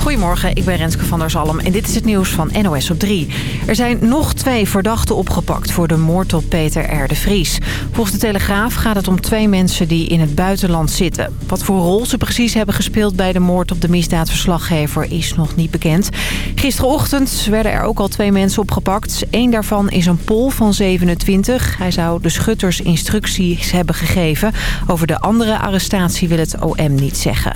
Goedemorgen, ik ben Renske van der Zalm en dit is het nieuws van NOS op 3. Er zijn nog twee verdachten opgepakt voor de moord op Peter R. de Vries. Volgens de Telegraaf gaat het om twee mensen die in het buitenland zitten. Wat voor rol ze precies hebben gespeeld bij de moord op de misdaadverslaggever is nog niet bekend. Gisterochtend werden er ook al twee mensen opgepakt. Eén daarvan is een Pol van 27. Hij zou de schutters instructies hebben gegeven. Over de andere arrestatie wil het OM niet zeggen.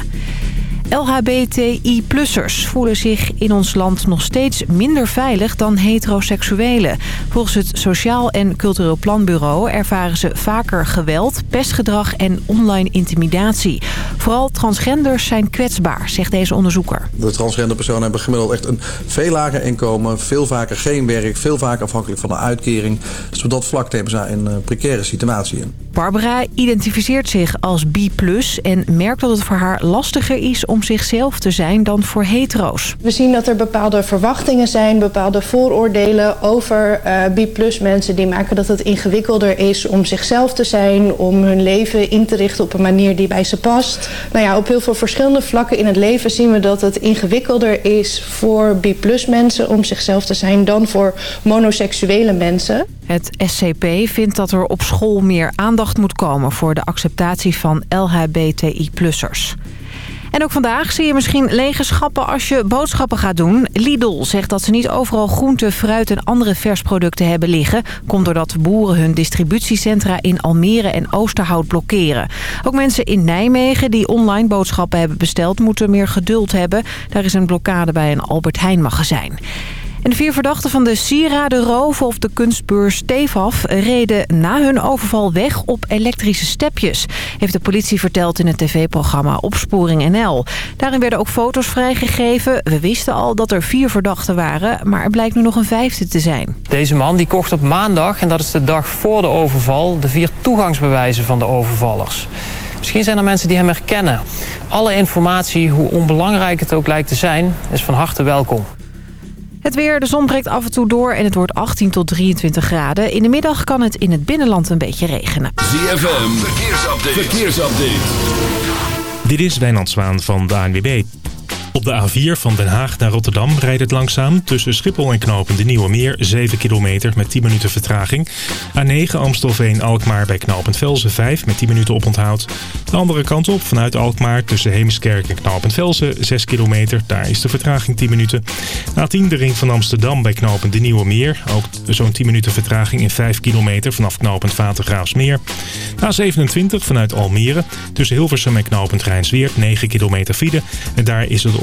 LHBTI-plussers voelen zich in ons land nog steeds minder veilig dan heteroseksuelen. Volgens het Sociaal en Cultureel Planbureau ervaren ze vaker geweld, pestgedrag en online intimidatie. Vooral transgenders zijn kwetsbaar, zegt deze onderzoeker. De transgender personen hebben gemiddeld echt een veel lager inkomen, veel vaker geen werk, veel vaker afhankelijk van een uitkering. Dus op dat vlak nemen ze een precaire situatie in. Barbara identificeert zich als B+, en merkt dat het voor haar lastiger is om zichzelf te zijn dan voor hetero's. We zien dat er bepaalde verwachtingen zijn, bepaalde vooroordelen over uh, B+, mensen die maken dat het ingewikkelder is om zichzelf te zijn, om hun leven in te richten op een manier die bij ze past. Nou ja, op heel veel verschillende vlakken in het leven zien we dat het ingewikkelder is voor B+ mensen om zichzelf te zijn dan voor monoseksuele mensen. Het SCP vindt dat er op school meer aandacht moet komen voor de acceptatie van LHBTI-plussers. En ook vandaag zie je misschien lege schappen als je boodschappen gaat doen. Lidl zegt dat ze niet overal groente, fruit en andere versproducten hebben liggen. Komt doordat boeren hun distributiecentra in Almere en Oosterhout blokkeren. Ook mensen in Nijmegen die online boodschappen hebben besteld... moeten meer geduld hebben. Daar is een blokkade bij een Albert Heijn magazijn. En de vier verdachten van de sieradenroof of de kunstbeurs Stefaf... reden na hun overval weg op elektrische stepjes... heeft de politie verteld in het tv-programma Opsporing NL. Daarin werden ook foto's vrijgegeven. We wisten al dat er vier verdachten waren... maar er blijkt nu nog een vijfde te zijn. Deze man die kocht op maandag, en dat is de dag voor de overval... de vier toegangsbewijzen van de overvallers. Misschien zijn er mensen die hem herkennen. Alle informatie, hoe onbelangrijk het ook lijkt te zijn, is van harte welkom. Het weer, de zon breekt af en toe door en het wordt 18 tot 23 graden. In de middag kan het in het binnenland een beetje regenen. ZFM, verkeersupdate. verkeersupdate. Dit is Wijnand Zwaan van de ANWB. Op de A4 van Den Haag naar Rotterdam rijdt het langzaam. Tussen Schiphol en Knopen de Nieuwe Meer 7 kilometer met 10 minuten vertraging. A9 Amstelveen-Alkmaar bij Knopend Velzen 5 met 10 minuten oponthoud. De andere kant op vanuit Alkmaar tussen Heemskerk en Knopend Velzen 6 kilometer. Daar is de vertraging 10 minuten. A10 de ring van Amsterdam bij Knopend de Nieuwe Meer. Ook zo'n 10 minuten vertraging in 5 kilometer vanaf Knopend Vatergraafsmeer. A27 vanuit Almere tussen Hilversum en Knopend Rijnsweert 9 kilometer file. En daar is het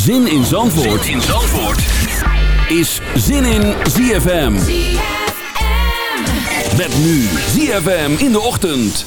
Zin in Zandvoort, zin in Zandvoort. is Zin in ZFM. Met nu ZFM in de ochtend.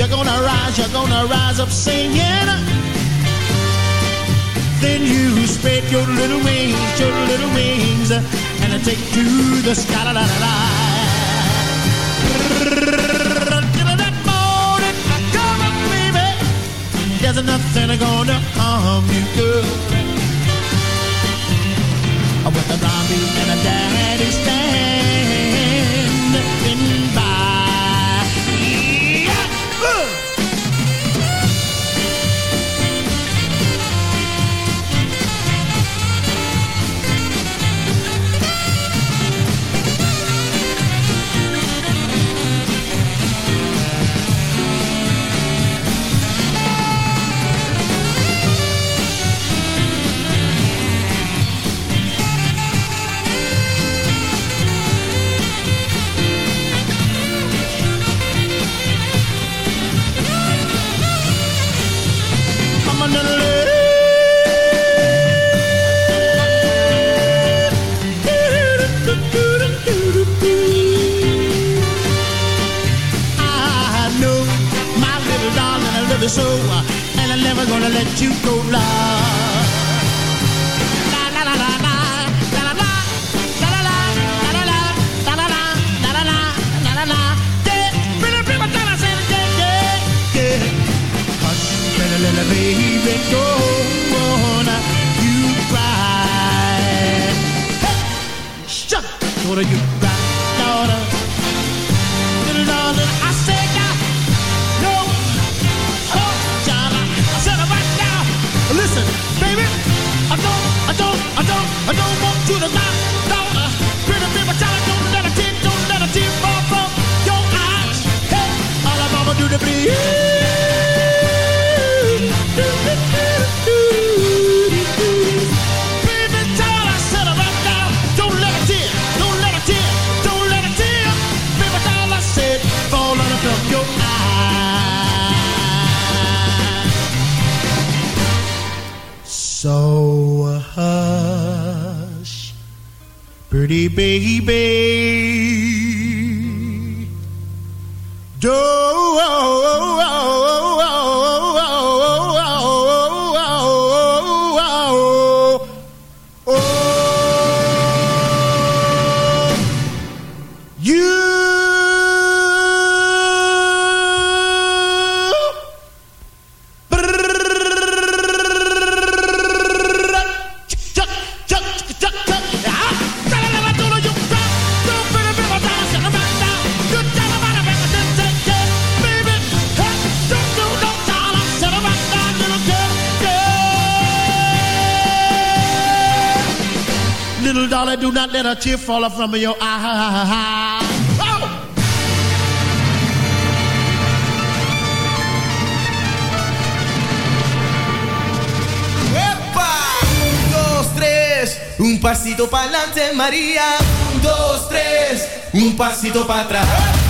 You're gonna rise, you're gonna rise up singing. Then you spread your little wings, your little wings, and I take to the sky. La, la, la, la. Till that morning I come up, baby. There's nothing gonna harm you, girl. With a zombie and a daddy stand, by baby. a tear fall from your ah, eye. Oh! Epa! Um, dois, três, um passito para lá, Maria. Um, dois, três, um passito para trás.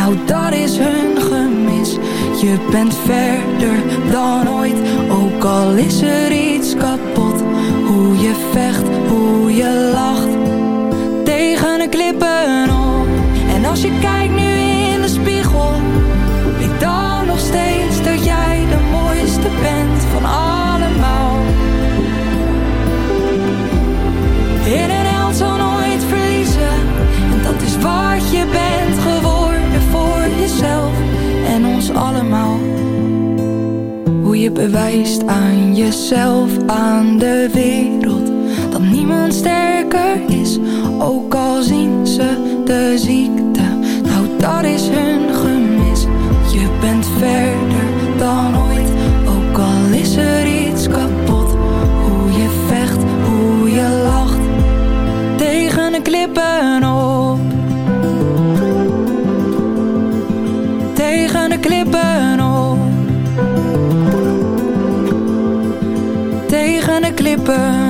Nou dat is hun gemis. Je bent verder dan ooit, ook al is er iets kapot. Hoe je vecht, hoe je lacht, tegen de klippen op. En als je kijkt bewijst aan jezelf, aan de wereld, dat niemand sterker is, ook al Tegen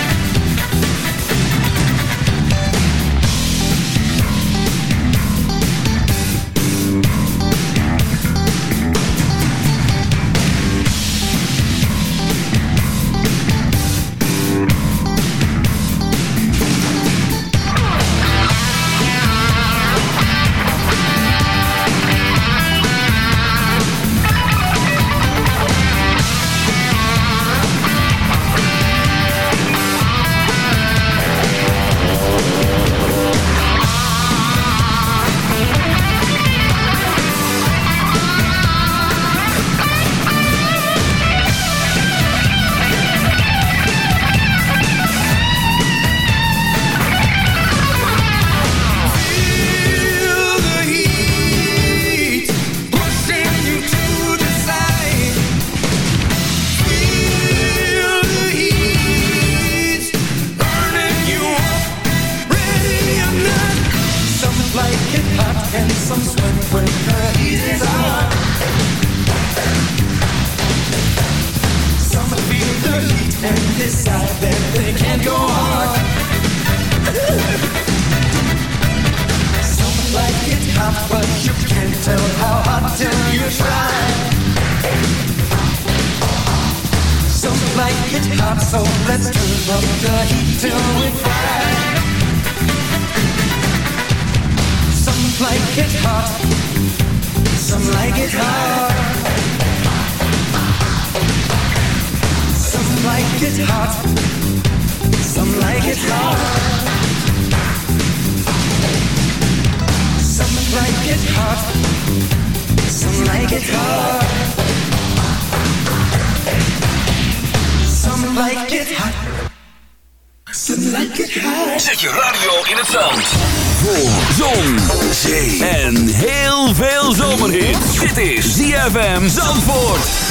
It's hard. Some like it hard. Some like it hard. Zet je radio in het zand. Voor zon, zee en heel veel zomerlicht. Dit is ZFM Zandvoort.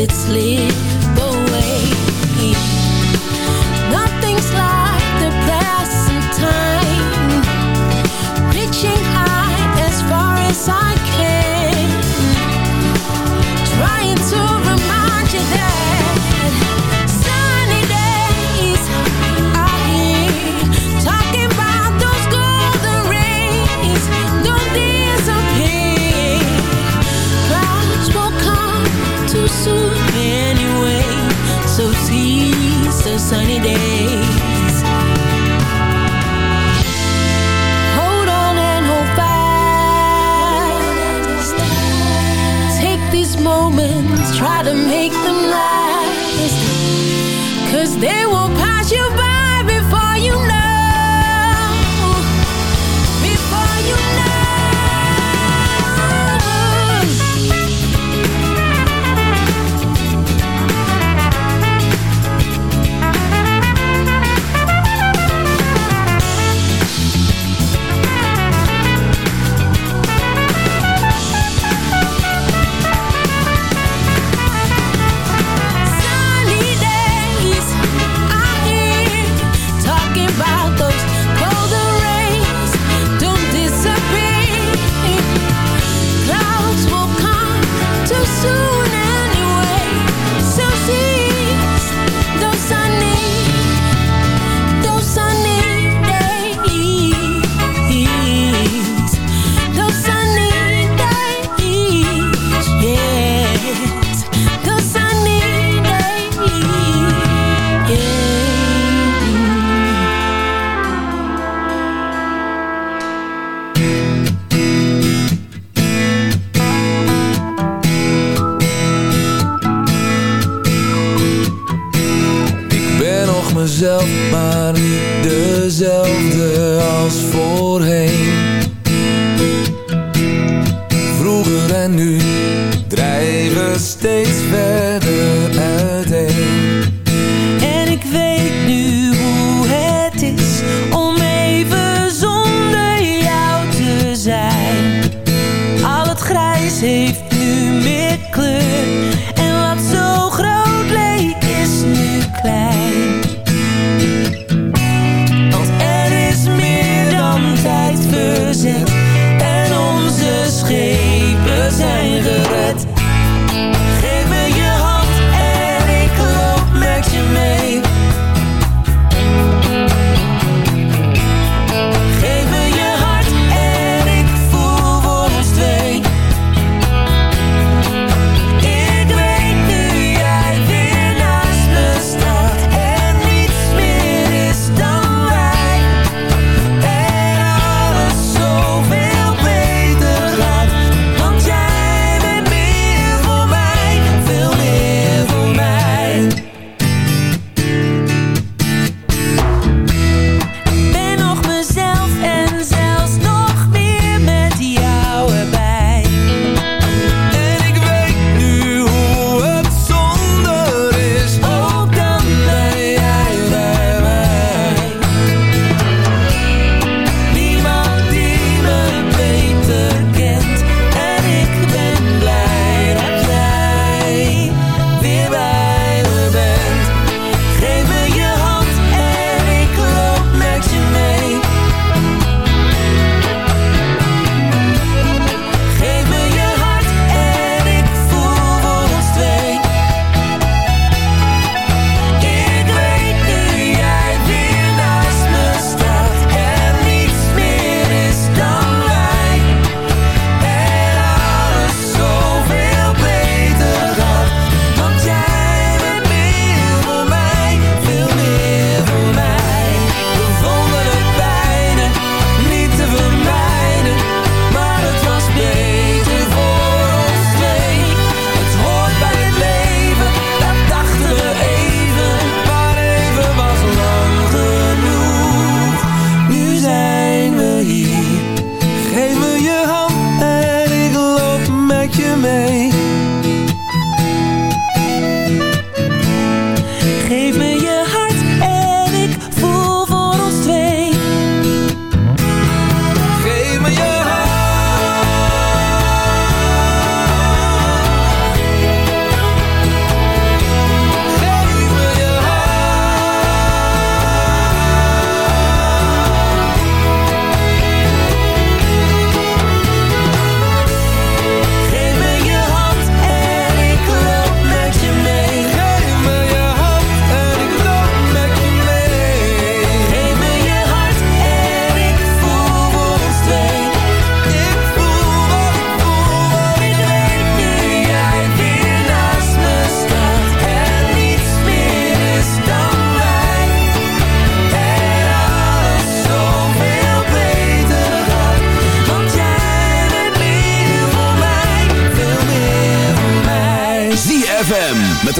it's late.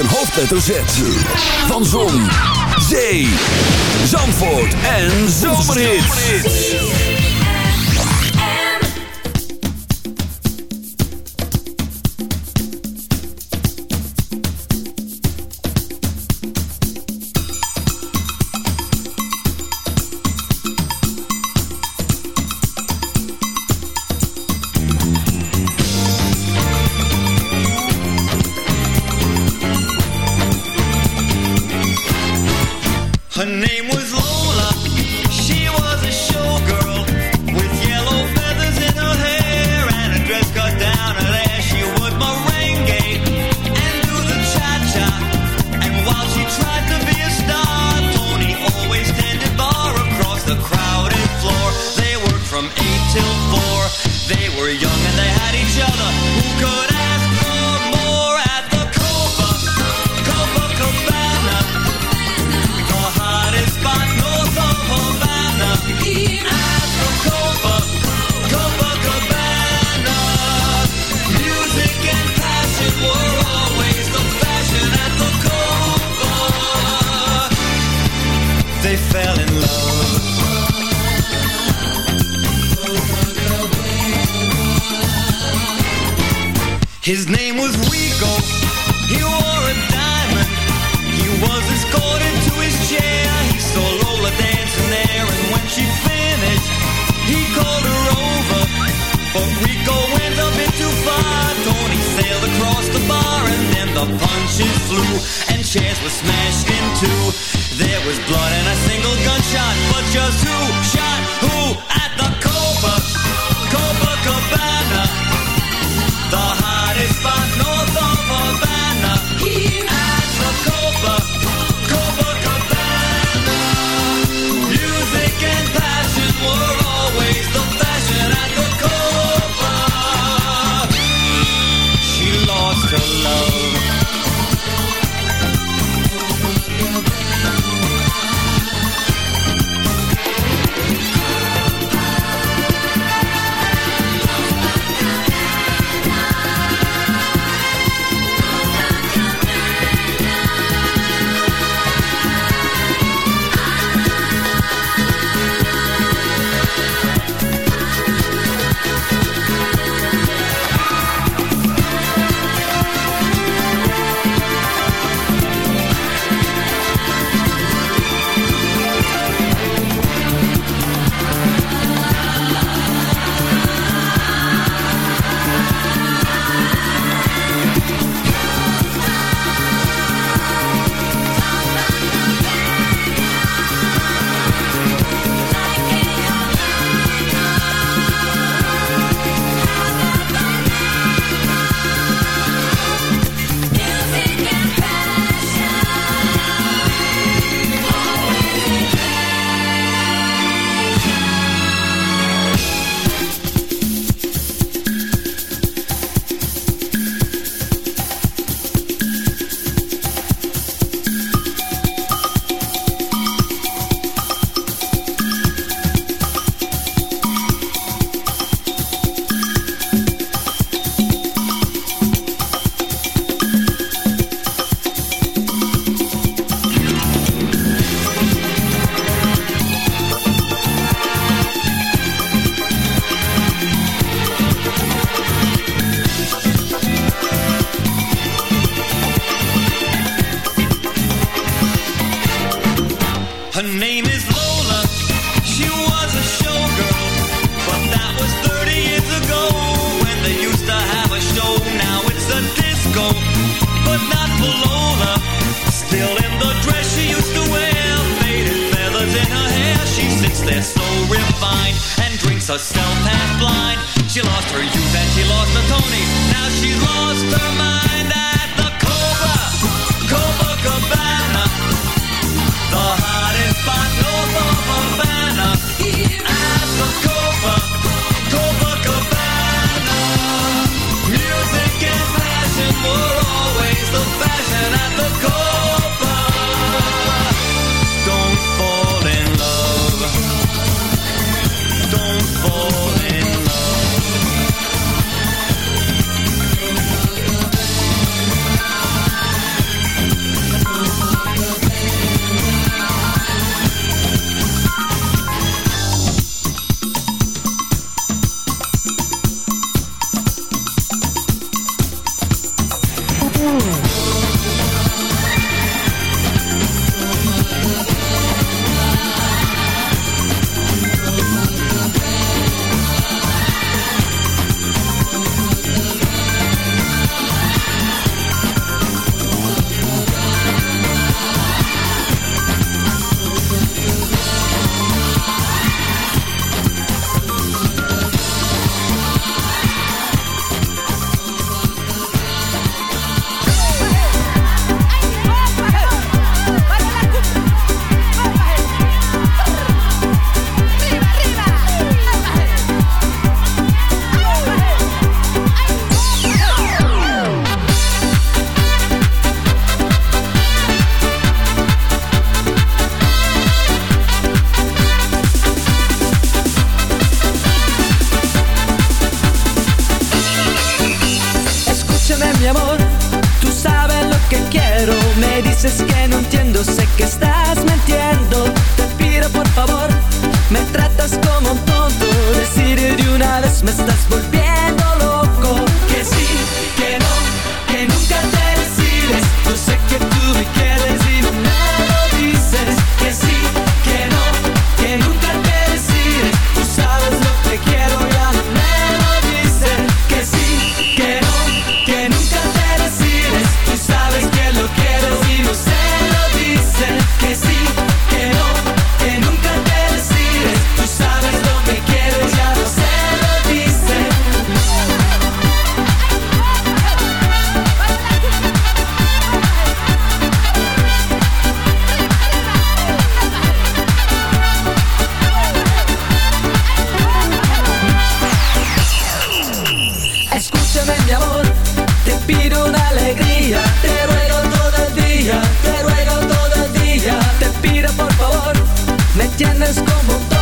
Een hoofdletter Z. Van Zon, Zee, Zandvoort en Zomerhits. flew and chairs were smashed in two. There was blood and como un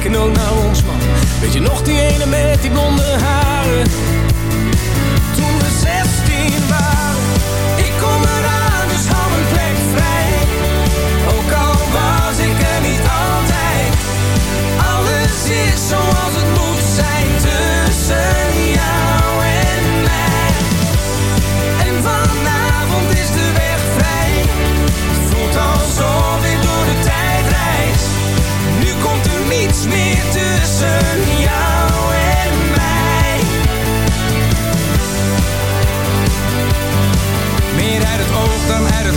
kijk ook naar ons man. Weet je nog die ene met die blonde haren?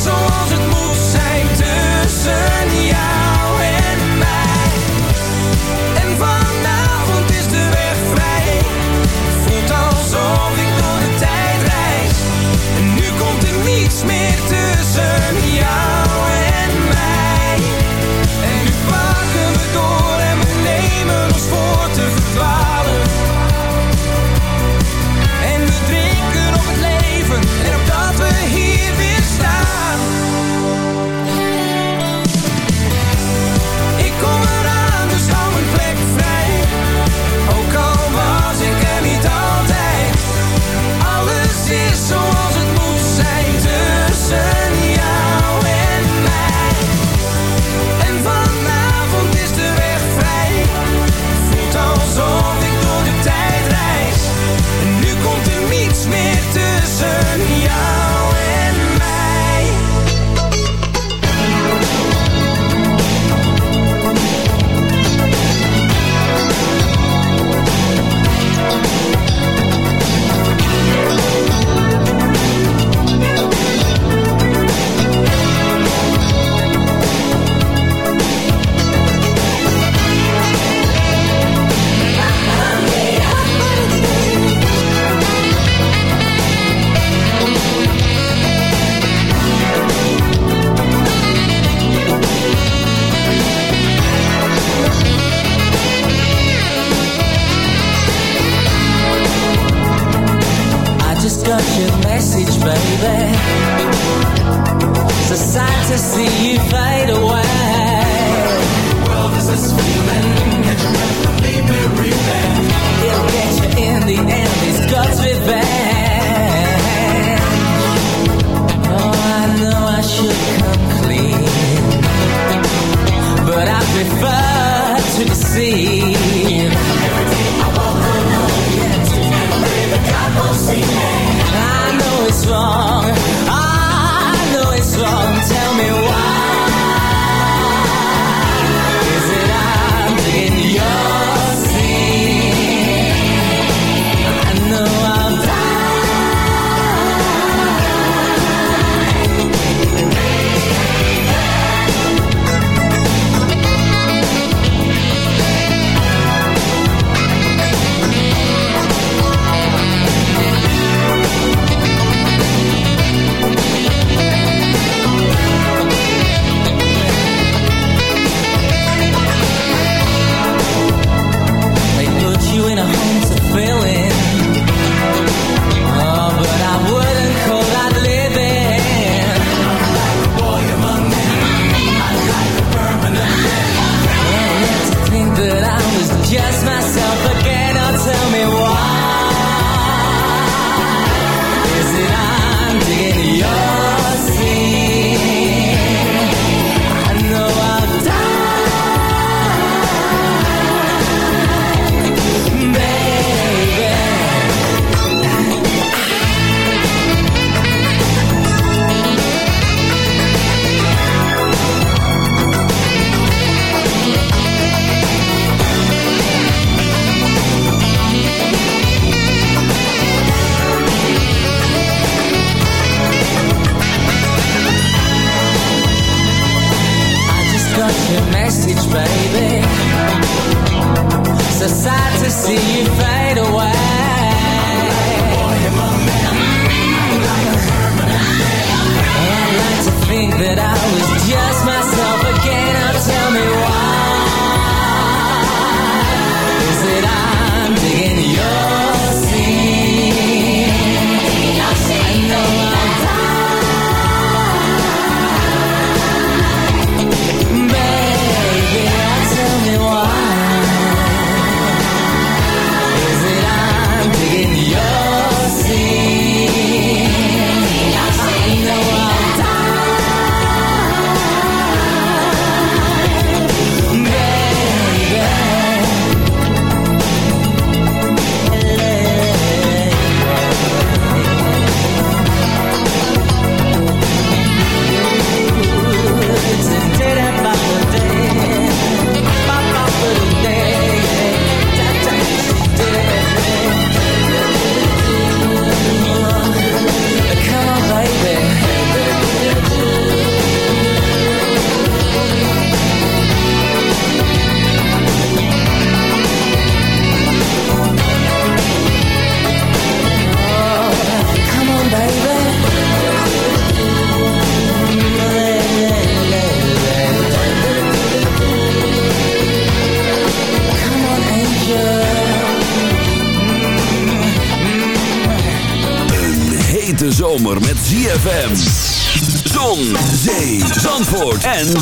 so zandvoort en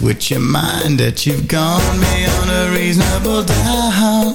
with your mind That you've gone beyond a reasonable doubt. Uh-huh,